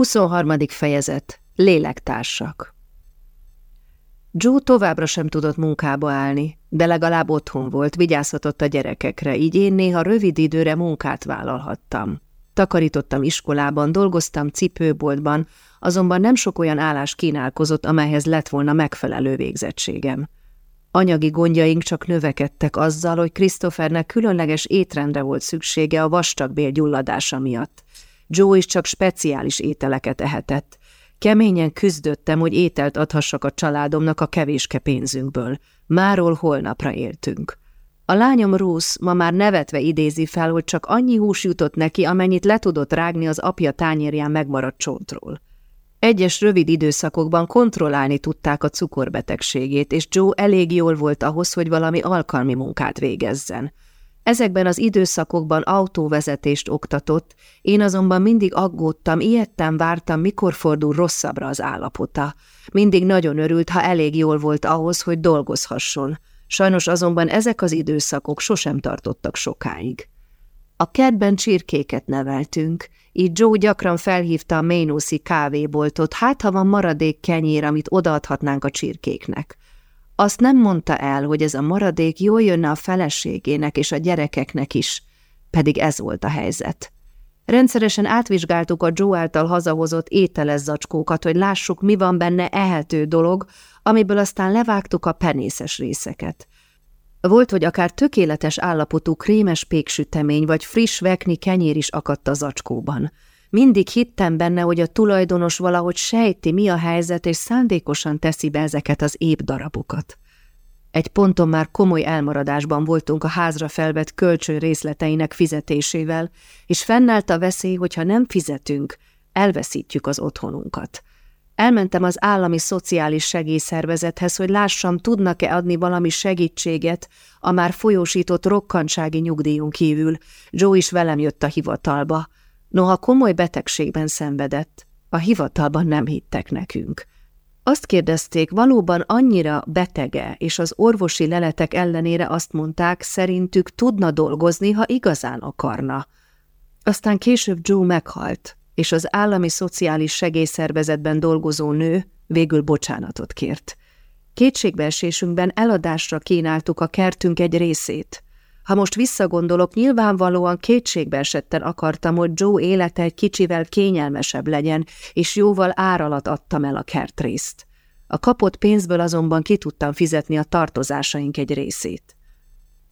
23. fejezet. Lélektársak Joe továbbra sem tudott munkába állni, de legalább otthon volt, vigyázhatott a gyerekekre, így én néha rövid időre munkát vállalhattam. Takarítottam iskolában, dolgoztam cipőboltban, azonban nem sok olyan állás kínálkozott, amelyhez lett volna megfelelő végzettségem. Anyagi gondjaink csak növekedtek azzal, hogy Christophernek különleges étrendre volt szüksége a vastagbél gyulladása miatt – Joe is csak speciális ételeket ehetett. Keményen küzdöttem, hogy ételt adhassak a családomnak a kevéske pénzünkből. Máról holnapra éltünk. A lányom Rusz ma már nevetve idézi fel, hogy csak annyi hús jutott neki, amennyit le tudott rágni az apja tányérján megmaradt csontról. Egyes rövid időszakokban kontrollálni tudták a cukorbetegségét, és Joe elég jól volt ahhoz, hogy valami alkalmi munkát végezzen. Ezekben az időszakokban autóvezetést oktatott, én azonban mindig aggódtam, ilyettem vártam, mikor fordul rosszabbra az állapota. Mindig nagyon örült, ha elég jól volt ahhoz, hogy dolgozhasson. Sajnos azonban ezek az időszakok sosem tartottak sokáig. A kertben csirkéket neveltünk, így Joe gyakran felhívta a Mainuszi kávéboltot, hát ha van maradék kenyér, amit odaadhatnánk a csirkéknek. Azt nem mondta el, hogy ez a maradék jól jönne a feleségének és a gyerekeknek is, pedig ez volt a helyzet. Rendszeresen átvizsgáltuk a Joe által hazahozott ételes hogy lássuk, mi van benne ehető dolog, amiből aztán levágtuk a penészes részeket. Volt, hogy akár tökéletes állapotú krémes péksütemény vagy friss vekni kenyér is akadt a zacskóban – mindig hittem benne, hogy a tulajdonos valahogy sejti, mi a helyzet, és szándékosan teszi be ezeket az épp darabokat. Egy ponton már komoly elmaradásban voltunk a házra felvett kölcsön részleteinek fizetésével, és fennállt a veszély, hogyha nem fizetünk, elveszítjük az otthonunkat. Elmentem az állami szociális segélyszervezethez, hogy lássam, tudnak-e adni valami segítséget a már folyósított rokkantsági nyugdíjunk kívül. Joe is velem jött a hivatalba. Noha komoly betegségben szenvedett, a hivatalban nem hittek nekünk. Azt kérdezték, valóban annyira betege, és az orvosi leletek ellenére azt mondták, szerintük tudna dolgozni, ha igazán akarna. Aztán később Joe meghalt, és az állami szociális segélyszervezetben dolgozó nő végül bocsánatot kért. Kétségbeesésünkben eladásra kínáltuk a kertünk egy részét – ha most visszagondolok, nyilvánvalóan kétségbe esetten akartam, hogy Joe élete egy kicsivel kényelmesebb legyen, és jóval áralat adtam el a kertrészt. A kapott pénzből azonban ki tudtam fizetni a tartozásaink egy részét.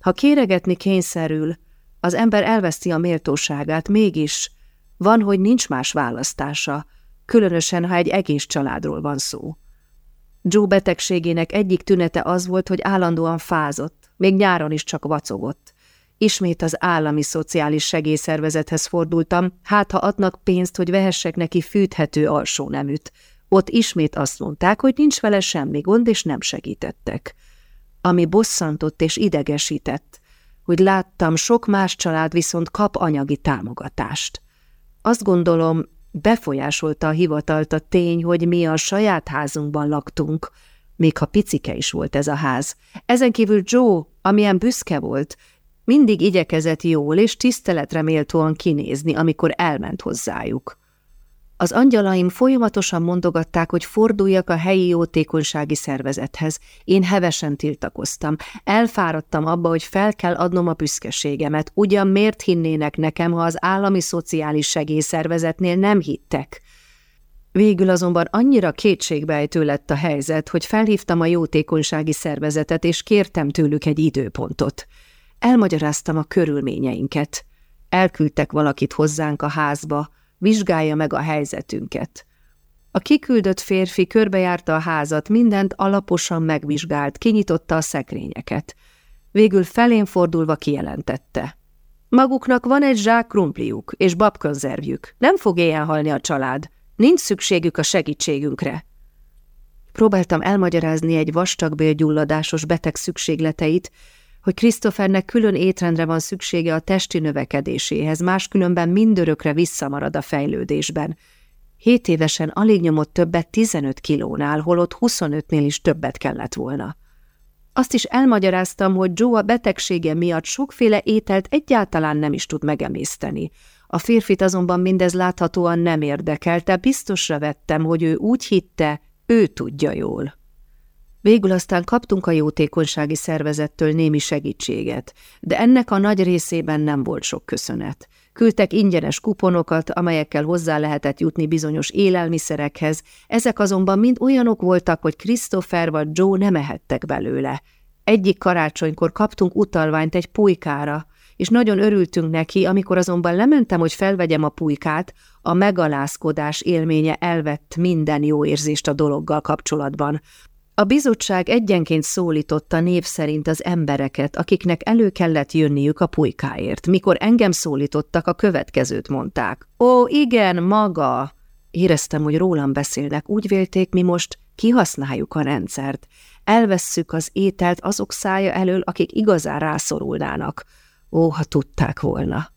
Ha kéregetni kényszerül, az ember elveszti a méltóságát, mégis van, hogy nincs más választása, különösen, ha egy egész családról van szó. Joe betegségének egyik tünete az volt, hogy állandóan fázott, még nyáron is csak vacogott. Ismét az állami szociális segélyszervezethez fordultam, hát ha adnak pénzt, hogy vehessek neki fűthető alsó neműt. Ott ismét azt mondták, hogy nincs vele semmi gond, és nem segítettek. Ami bosszantott és idegesített, hogy láttam, sok más család viszont kap anyagi támogatást. Azt gondolom, befolyásolta a hivatalt a tény, hogy mi a saját házunkban laktunk, még ha picike is volt ez a ház. Ezen kívül Joe, amilyen büszke volt, mindig igyekezett jól és tiszteletre méltóan kinézni, amikor elment hozzájuk. Az angyalaim folyamatosan mondogatták, hogy forduljak a helyi jótékonysági szervezethez. Én hevesen tiltakoztam. Elfáradtam abba, hogy fel kell adnom a büszkeségemet. Ugyan miért hinnének nekem, ha az állami szociális segélyszervezetnél nem hittek? Végül azonban annyira kétségbejtő lett a helyzet, hogy felhívtam a jótékonysági szervezetet, és kértem tőlük egy időpontot. Elmagyaráztam a körülményeinket. Elküldtek valakit hozzánk a házba, vizsgálja meg a helyzetünket. A kiküldött férfi körbejárta a házat, mindent alaposan megvizsgált, kinyitotta a szekrényeket. Végül felén fordulva kijelentette. Maguknak van egy zsák krumpliuk és babkonzervjük. Nem fog éjjel halni a család. Nincs szükségük a segítségünkre. Próbáltam elmagyarázni egy vastagbélgyulladásos beteg szükségleteit, hogy Christophernek külön étrendre van szüksége a testi növekedéséhez, máskülönben mindörökre visszamarad a fejlődésben. Hét évesen alig nyomott többet 15 kilónál, holott 25-nél is többet kellett volna. Azt is elmagyaráztam, hogy Joe a betegsége miatt sokféle ételt egyáltalán nem is tud megemészteni. A férfit azonban mindez láthatóan nem érdekelte, biztosra vettem, hogy ő úgy hitte, ő tudja jól. Végül aztán kaptunk a jótékonysági szervezettől némi segítséget, de ennek a nagy részében nem volt sok köszönet. Küldtek ingyenes kuponokat, amelyekkel hozzá lehetett jutni bizonyos élelmiszerekhez, ezek azonban mind olyanok voltak, hogy Christopher vagy Joe nem ehettek belőle. Egyik karácsonykor kaptunk utalványt egy pulykára, és nagyon örültünk neki, amikor azonban lementem, hogy felvegyem a pulykát, a megalázkodás élménye elvett minden jó érzést a dologgal kapcsolatban. A bizottság egyenként szólította név szerint az embereket, akiknek elő kellett jönniük a pulykáért. Mikor engem szólítottak, a következőt mondták. Ó, igen, maga! Éreztem, hogy rólam beszélnek. Úgy vélték, mi most kihasználjuk a rendszert. Elvesszük az ételt azok szája elől, akik igazán rászorulnának. Ó, ha tudták volna.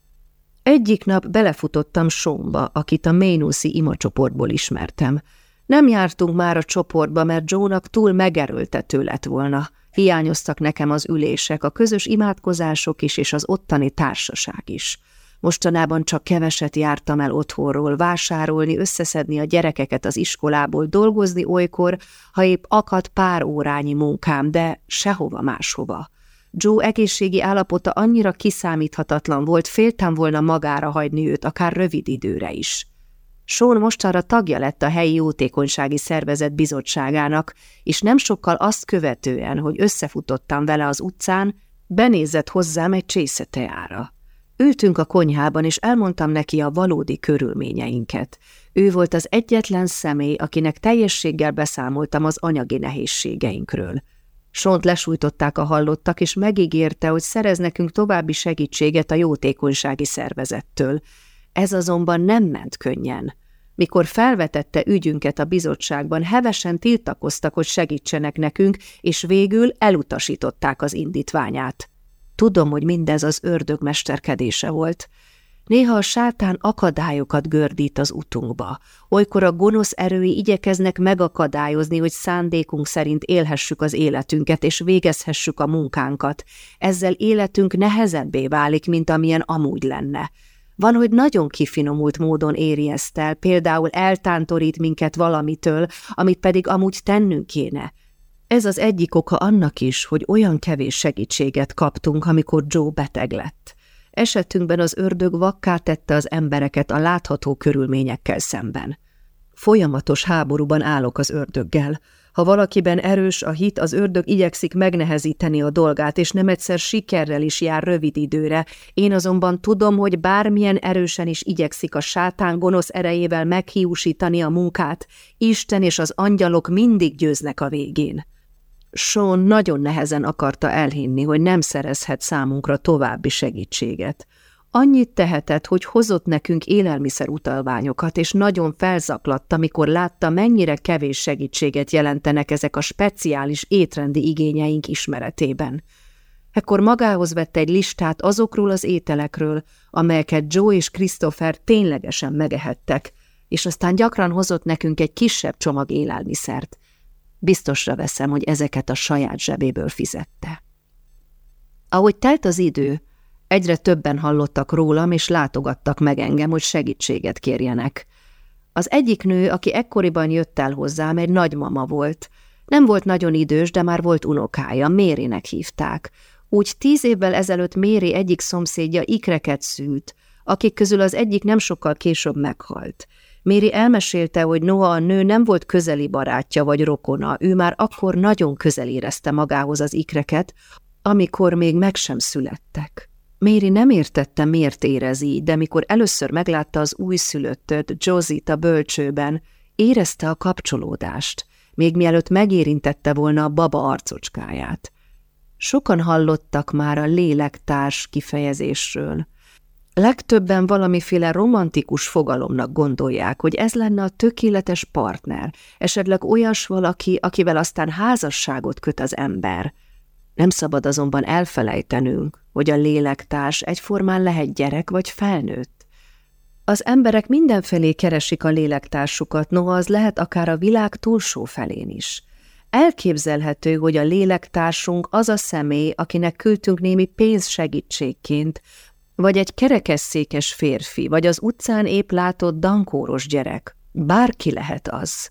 Egyik nap belefutottam Somba, akit a Mainuszi imacsoportból ismertem. Nem jártunk már a csoportba, mert Jónak túl megerőltető lett volna. Hiányoztak nekem az ülések, a közös imádkozások is, és az ottani társaság is. Mostanában csak keveset jártam el otthonról, vásárolni, összeszedni a gyerekeket az iskolából, dolgozni olykor, ha épp akad pár órányi munkám, de sehova máshova. Joe egészségi állapota annyira kiszámíthatatlan volt, féltem volna magára hagyni őt, akár rövid időre is. Sean mostanra tagja lett a helyi jótékonysági szervezet bizottságának, és nem sokkal azt követően, hogy összefutottam vele az utcán, benézett hozzám egy csészeteára. Ültünk a konyhában, és elmondtam neki a valódi körülményeinket. Ő volt az egyetlen személy, akinek teljességgel beszámoltam az anyagi nehézségeinkről. Sont lesújtották a hallottak, és megígérte, hogy szerez nekünk további segítséget a jótékonysági szervezettől. Ez azonban nem ment könnyen. Mikor felvetette ügyünket a bizottságban, hevesen tiltakoztak, hogy segítsenek nekünk, és végül elutasították az indítványát. Tudom, hogy mindez az ördög mesterkedése volt. Néha a sátán akadályokat gördít az utunkba. Olykor a gonosz erői igyekeznek megakadályozni, hogy szándékunk szerint élhessük az életünket, és végezhessük a munkánkat. Ezzel életünk nehezebbé válik, mint amilyen amúgy lenne. Van, hogy nagyon kifinomult módon éri ezt el, például eltántorít minket valamitől, amit pedig amúgy tennünk kéne. Ez az egyik oka annak is, hogy olyan kevés segítséget kaptunk, amikor Joe beteg lett. Esetünkben az ördög vakká tette az embereket a látható körülményekkel szemben. Folyamatos háborúban állok az ördöggel. Ha valakiben erős a hit, az ördög igyekszik megnehezíteni a dolgát, és nem egyszer sikerrel is jár rövid időre. Én azonban tudom, hogy bármilyen erősen is igyekszik a sátán gonosz erejével meghiúsítani a munkát, Isten és az angyalok mindig győznek a végén. Sean nagyon nehezen akarta elhinni, hogy nem szerezhet számunkra további segítséget. Annyit tehetett, hogy hozott nekünk élelmiszer utalványokat, és nagyon felzaklatta, mikor látta, mennyire kevés segítséget jelentenek ezek a speciális étrendi igényeink ismeretében. Ekkor magához vette egy listát azokról az ételekről, amelyeket Joe és Christopher ténylegesen megehettek, és aztán gyakran hozott nekünk egy kisebb csomag élelmiszert. Biztosra veszem, hogy ezeket a saját zsebéből fizette. Ahogy telt az idő, egyre többen hallottak rólam, és látogattak meg engem, hogy segítséget kérjenek. Az egyik nő, aki ekkoriban jött el hozzám, egy nagymama volt. Nem volt nagyon idős, de már volt unokája, Mérinek hívták. Úgy tíz évvel ezelőtt Méri egyik szomszédja ikreket szült, akik közül az egyik nem sokkal később meghalt. Méri elmesélte, hogy Noah a nő nem volt közeli barátja vagy rokona, ő már akkor nagyon közel érezte magához az ikreket, amikor még meg sem születtek. Méri nem értette, miért érez így, de mikor először meglátta az újszülöttöt, Josit a bölcsőben, érezte a kapcsolódást, még mielőtt megérintette volna a baba arcocskáját. Sokan hallottak már a lélektárs kifejezésről, Legtöbben valamiféle romantikus fogalomnak gondolják, hogy ez lenne a tökéletes partner, esetleg olyas valaki, akivel aztán házasságot köt az ember. Nem szabad azonban elfelejtenünk, hogy a lélektárs egyformán lehet gyerek vagy felnőtt. Az emberek mindenfelé keresik a lélektársukat, noha az lehet akár a világ túlsó felén is. Elképzelhető, hogy a lélektársunk az a személy, akinek küldtünk némi pénz segítségként, Vagy egy kerekesszékes férfi, vagy az utcán épp látott dankóros gyerek. Bárki lehet az.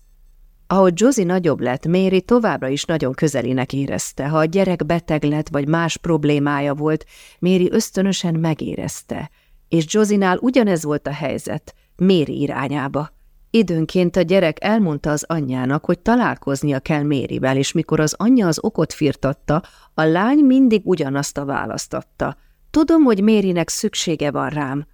Ahogy Josie nagyobb lett, Méri továbbra is nagyon közelinek érezte. Ha a gyerek beteg lett, vagy más problémája volt, Méri ösztönösen megérezte. És Josinál ugyanez volt a helyzet, Méri irányába. Időnként a gyerek elmondta az anyjának, hogy találkoznia kell Mérivel, és mikor az anyja az okot firtatta, a lány mindig ugyanazt a választatta. Tudom, hogy Mérinek szüksége van rám.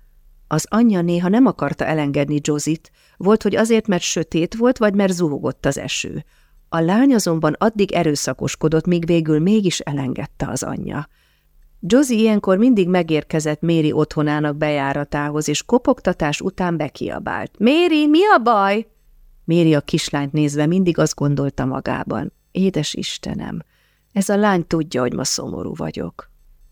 Az anyja néha nem akarta elengedni Josit, volt, hogy azért, mert sötét volt, vagy mert zuhogott az eső. A lány azonban addig erőszakoskodott, míg végül mégis elengedte az anyja. Josie ilyenkor mindig megérkezett Méri otthonának bejáratához, és kopogtatás után bekiabált. – Méri, mi a baj? Méri a kislányt nézve mindig azt gondolta magában. Édes Istenem, ez a lány tudja, hogy ma szomorú vagyok.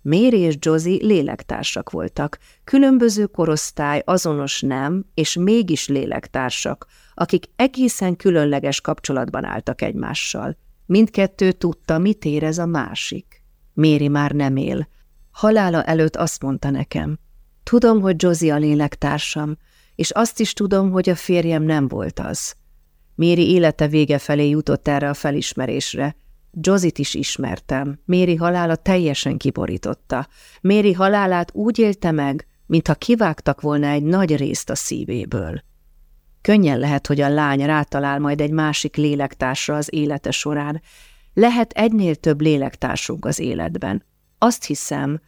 Méri és Josie lélektársak voltak, különböző korosztály, azonos nem, és mégis lélektársak, akik egészen különleges kapcsolatban álltak egymással. Mindkettő tudta, mit érez a másik. Méri már nem él. Halála előtt azt mondta nekem, tudom, hogy Josie a lélektársam, és azt is tudom, hogy a férjem nem volt az. Méri élete vége felé jutott erre a felismerésre, Jozit is ismertem. Méri halála teljesen kiborította. Méri halálát úgy élte meg, mintha kivágtak volna egy nagy részt a szívéből. Könnyen lehet, hogy a lány rátalál majd egy másik lélektársra az élete során. Lehet egynél több lélektársunk az életben. Azt hiszem,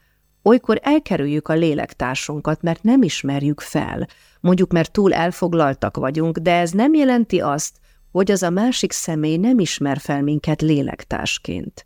olykor elkerüljük a lélektársunkat, mert nem ismerjük fel, mondjuk mert túl elfoglaltak vagyunk, de ez nem jelenti azt, hogy az a másik személy nem ismer fel minket lélektársként.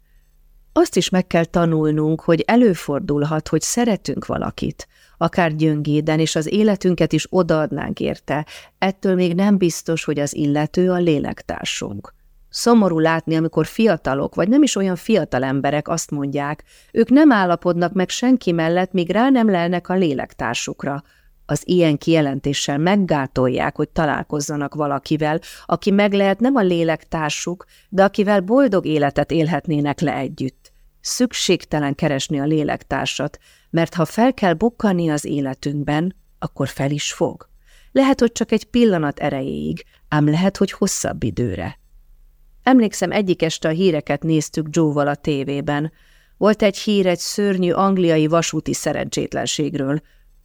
Azt is meg kell tanulnunk, hogy előfordulhat, hogy szeretünk valakit, akár gyöngéden, és az életünket is odaadnánk érte, ettől még nem biztos, hogy az illető a lélektársunk. Szomorú látni, amikor fiatalok, vagy nem is olyan fiatal emberek azt mondják, ők nem állapodnak meg senki mellett, míg rá nem lelnek a lélektársukra, az ilyen kijelentéssel meggátolják, hogy találkozzanak valakivel, aki meg lehet nem a lélektársuk, de akivel boldog életet élhetnének le együtt. Szükségtelen keresni a lélektársat, mert ha fel kell bukkani az életünkben, akkor fel is fog. Lehet, hogy csak egy pillanat erejéig, ám lehet, hogy hosszabb időre. Emlékszem, egyik este a híreket néztük Joe-val a tévében. Volt egy hír egy szörnyű angliai vasúti szerencsétlenségről,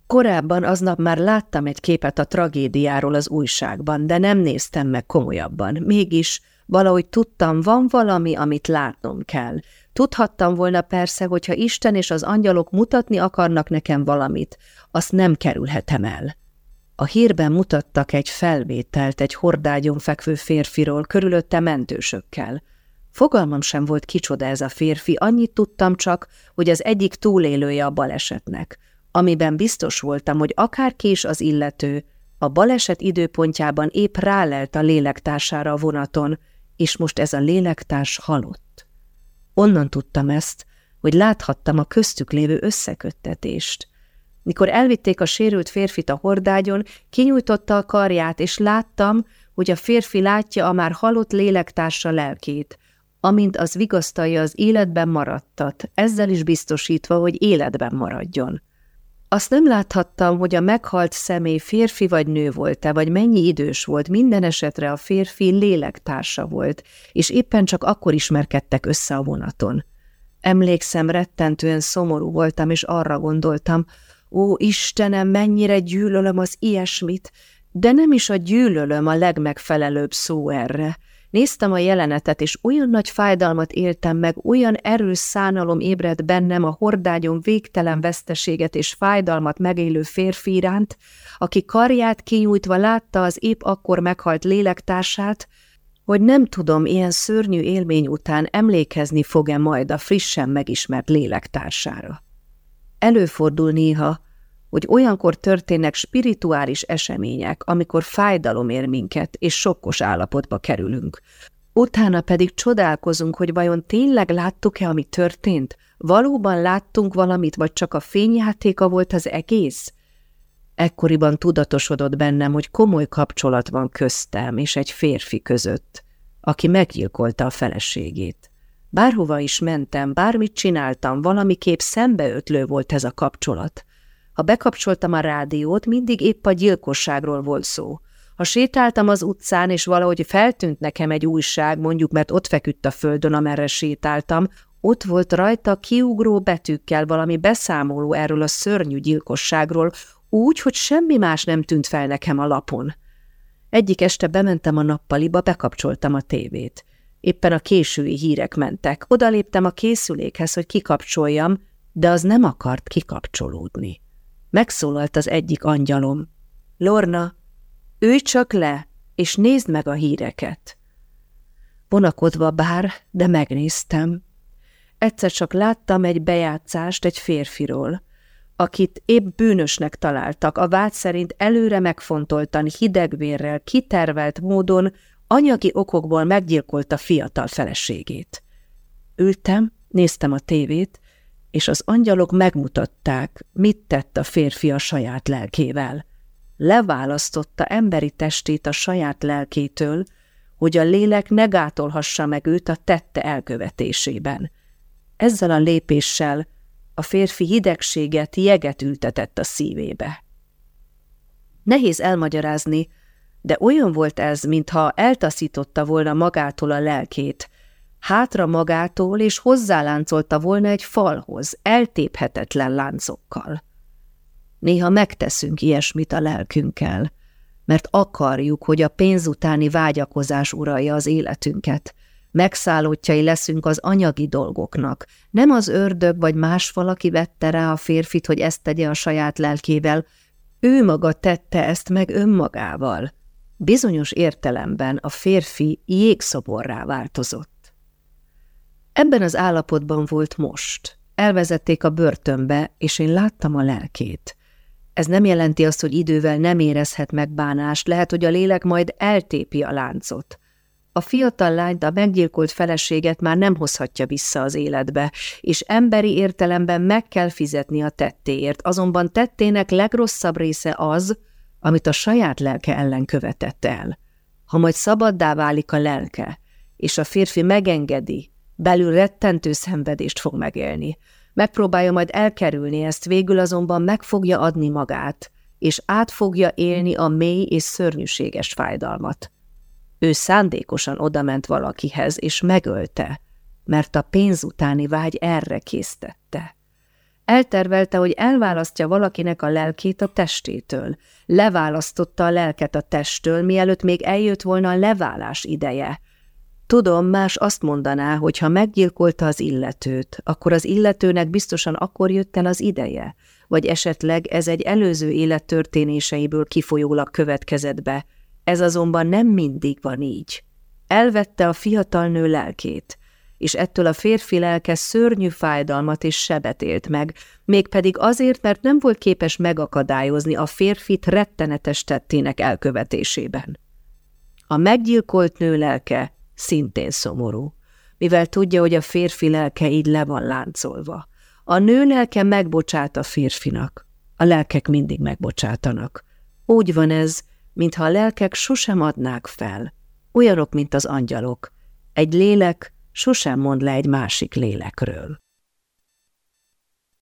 Korábban aznap már láttam egy képet a tragédiáról az újságban, de nem néztem meg komolyabban. Mégis valahogy tudtam, van valami, amit látnom kell. Tudhattam volna persze, hogyha Isten és az angyalok mutatni akarnak nekem valamit, azt nem kerülhetem el. A hírben mutattak egy felvételt egy hordágyon fekvő férfiról, körülötte mentősökkel. Fogalmam sem volt kicsoda ez a férfi, annyit tudtam csak, hogy az egyik túlélője a balesetnek amiben biztos voltam, hogy akárki is az illető, a baleset időpontjában épp rálelt a lélektársára a vonaton, és most ez a lélektárs halott. Onnan tudtam ezt, hogy láthattam a köztük lévő összeköttetést. Mikor elvitték a sérült férfit a hordágyon, kinyújtotta a karját, és láttam, hogy a férfi látja a már halott lélektársa lelkét, amint az vigasztalja az életben maradtat, ezzel is biztosítva, hogy életben maradjon. Azt nem láthattam, hogy a meghalt személy férfi vagy nő volt-e, vagy mennyi idős volt, minden esetre a férfi lélektársa volt, és éppen csak akkor ismerkedtek össze a vonaton. Emlékszem, rettentően szomorú voltam, és arra gondoltam, ó, Istenem, mennyire gyűlölöm az ilyesmit, de nem is a gyűlölöm a legmegfelelőbb szó erre. Néztem a jelenetet, és olyan nagy fájdalmat éltem meg, olyan erős szánalom ébredt bennem a hordágyon végtelen veszteséget és fájdalmat megélő férfi iránt, aki karját kinyújtva látta az épp akkor meghalt lélektársát, hogy nem tudom, ilyen szörnyű élmény után emlékezni fog-e majd a frissen megismert lélektársára. Előfordul néha, hogy olyankor történnek spirituális események, amikor fájdalom ér minket, és sokkos állapotba kerülünk. Utána pedig csodálkozunk, hogy vajon tényleg láttuk-e, ami történt? Valóban láttunk valamit, vagy csak a fényjátéka volt az egész? Ekkoriban tudatosodott bennem, hogy komoly kapcsolat van köztem és egy férfi között, aki meggyilkolta a feleségét. Bárhova is mentem, bármit csináltam, valamiképp szembeötlő volt ez a kapcsolat. Ha bekapcsoltam a rádiót, mindig épp a gyilkosságról volt szó. Ha sétáltam az utcán, és valahogy feltűnt nekem egy újság, mondjuk mert ott feküdt a földön, amerre sétáltam, ott volt rajta kiugró betűkkel valami beszámoló erről a szörnyű gyilkosságról, úgy, hogy semmi más nem tűnt fel nekem a lapon. Egyik este bementem a nappaliba, bekapcsoltam a tévét. Éppen a késői hírek mentek. Odaléptem a készülékhez, hogy kikapcsoljam, de az nem akart kikapcsolódni. Megszólalt az egyik angyalom. Lorna, ülj csak le, és nézd meg a híreket. Vonakodva bár, de megnéztem. Egyszer csak láttam egy bejátszást egy férfiról, akit épp bűnösnek találtak, a vád szerint előre megfontoltan, hidegvérrel, kitervelt módon anyagi okokból meggyilkolta fiatal feleségét. Ültem, néztem a tévét, és az angyalok megmutatták, mit tett a férfi a saját lelkével. Leválasztotta emberi testét a saját lelkétől, hogy a lélek ne gátolhassa meg őt a tette elkövetésében. Ezzel a lépéssel a férfi hidegséget, jeget ültetett a szívébe. Nehéz elmagyarázni, de olyan volt ez, mintha eltaszította volna magától a lelkét, hátra magától és hozzáláncolta volna egy falhoz, eltéphetetlen láncokkal. Néha megteszünk ilyesmit a lelkünkkel, mert akarjuk, hogy a pénz utáni vágyakozás uralja az életünket, Megszállottjai leszünk az anyagi dolgoknak. Nem az ördög vagy más valaki vette rá a férfit, hogy ezt tegye a saját lelkével. Ő maga tette ezt meg önmagával. Bizonyos értelemben a férfi jégszoborrá változott. Ebben az állapotban volt most. Elvezették a börtönbe, és én láttam a lelkét. Ez nem jelenti azt, hogy idővel nem érezhet megbánást, lehet, hogy a lélek majd eltépi a láncot. A fiatal lányt, a meggyilkolt feleséget már nem hozhatja vissza az életbe, és emberi értelemben meg kell fizetni a tettéért, azonban tettének legrosszabb része az, amit a saját lelke ellen követett el. Ha majd szabaddá válik a lelke, és a férfi megengedi, belül rettentő szenvedést fog megélni. Megpróbálja majd elkerülni ezt, végül azonban meg fogja adni magát, és át fogja élni a mély és szörnyűséges fájdalmat. Ő szándékosan odament valakihez, és megölte, mert a pénz utáni vágy erre késztette. Eltervelte, hogy elválasztja valakinek a lelkét a testétől. Leválasztotta a lelket a testtől, mielőtt még eljött volna a leválás ideje. Tudom, más azt mondaná, hogy ha meggyilkolta az illetőt, akkor az illetőnek biztosan akkor jött el az ideje, vagy esetleg ez egy előző élet történéseiből kifolyólag következett be, ez azonban nem mindig van így. Elvette a fiatal nő lelkét, és ettől a férfi lelke szörnyű fájdalmat és sebet élt meg, mégpedig azért, mert nem volt képes megakadályozni a férfit rettenetes tettének elkövetésében. A meggyilkolt nő lelke szintén szomorú, mivel tudja, hogy a férfi lelke így le van láncolva. A nő lelke megbocsát a férfinak, a lelkek mindig megbocsátanak. Úgy van ez, mintha a lelkek sosem adnák fel, olyanok, mint az angyalok. Egy lélek sosem mond le egy másik lélekről.